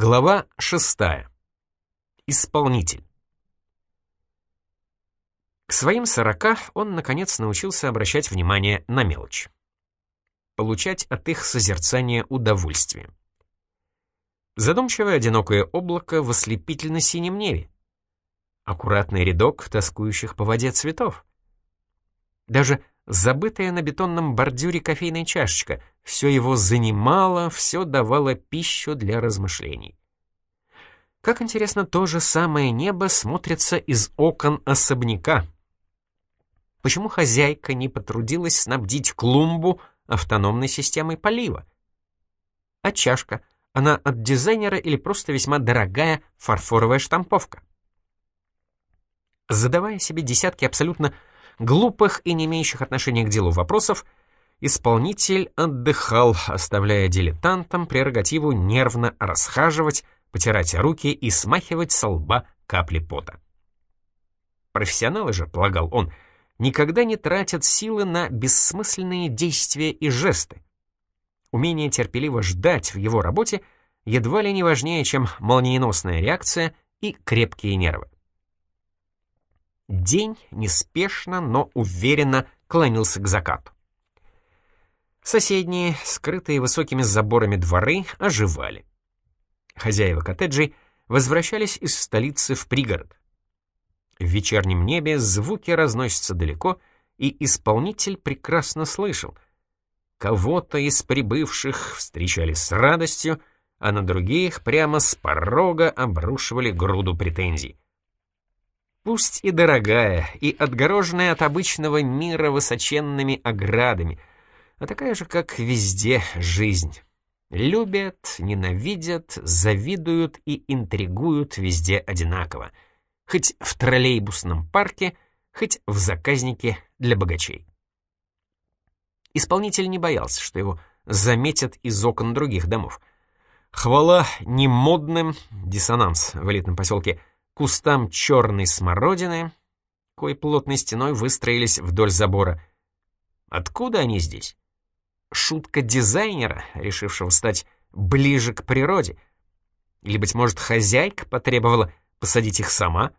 Глава шестая. Исполнитель. К своим сорока он, наконец, научился обращать внимание на мелочь. Получать от их созерцания удовольствие. Задумчивое одинокое облако в ослепительно-синем небе. Аккуратный рядок тоскующих по воде цветов. Даже забытая на бетонном бордюре кофейная чашечка, все его занимало, все давало пищу для размышлений. Как интересно, то же самое небо смотрится из окон особняка. Почему хозяйка не потрудилась снабдить клумбу автономной системой полива? А чашка, она от дизайнера или просто весьма дорогая фарфоровая штамповка? Задавая себе десятки абсолютно глупых и не имеющих отношения к делу вопросов, исполнитель отдыхал, оставляя дилетантам прерогативу нервно расхаживать, потирать руки и смахивать со лба капли пота. Профессионалы же, полагал он, никогда не тратят силы на бессмысленные действия и жесты. Умение терпеливо ждать в его работе едва ли не важнее, чем молниеносная реакция и крепкие нервы. День неспешно, но уверенно клонился к закату. Соседние, скрытые высокими заборами дворы, оживали. Хозяева коттеджей возвращались из столицы в пригород. В вечернем небе звуки разносятся далеко, и исполнитель прекрасно слышал. Кого-то из прибывших встречали с радостью, а на других прямо с порога обрушивали груду претензий пусть и дорогая, и отгороженная от обычного мира высоченными оградами, а такая же, как везде, жизнь. Любят, ненавидят, завидуют и интригуют везде одинаково. Хоть в троллейбусном парке, хоть в заказнике для богачей. Исполнитель не боялся, что его заметят из окон других домов. Хвала немодным, диссонанс в элитном поселке — кустам черной смородины, кой плотной стеной выстроились вдоль забора. Откуда они здесь? Шутка дизайнера, решившего стать ближе к природе? Или, быть может, хозяйка потребовала посадить их сама?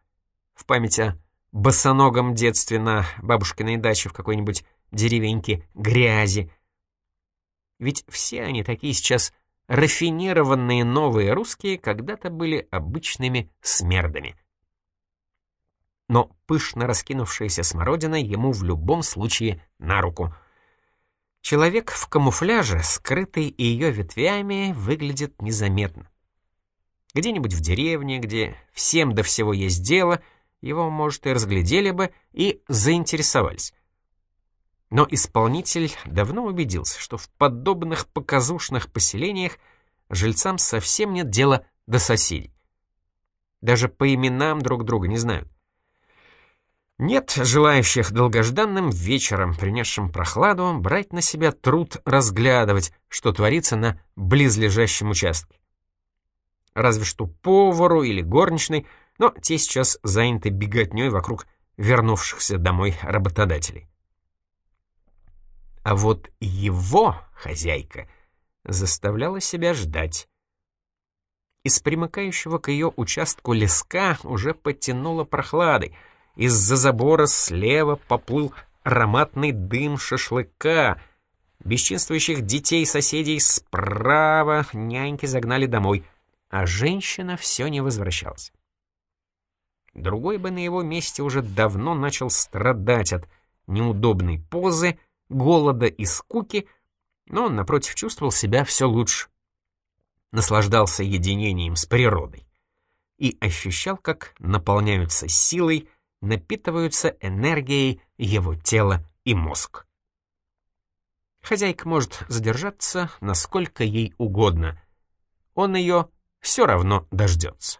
В память о босоногом детстве на бабушкиной даче в какой-нибудь деревеньке грязи. Ведь все они такие сейчас рафинированные новые русские когда-то были обычными смердами. Но пышно раскинувшаяся смородина ему в любом случае на руку. Человек в камуфляже, скрытый ее ветвями, выглядит незаметно. Где-нибудь в деревне, где всем до всего есть дело, его, может, и разглядели бы, и заинтересовались. Но исполнитель давно убедился, что в подобных показушных поселениях жильцам совсем нет дела до соседей. Даже по именам друг друга не знают. Нет желающих долгожданным вечером, принесшим прохладу, брать на себя труд разглядывать, что творится на близлежащем участке. Разве что повару или горничной, но те сейчас заняты беготней вокруг вернувшихся домой работодателей. А вот его хозяйка заставляла себя ждать. Из примыкающего к ее участку леска уже потянуло прохладой. Из-за забора слева поплыл ароматный дым шашлыка. Бесчинствующих детей соседей справа няньки загнали домой, а женщина все не возвращалась. Другой бы на его месте уже давно начал страдать от неудобной позы, голода и скуки, но он, напротив, чувствовал себя все лучше. Наслаждался единением с природой и ощущал, как наполняются силой, напитываются энергией его тело и мозг. Хозяйка может задержаться, насколько ей угодно. Он ее все равно дождется.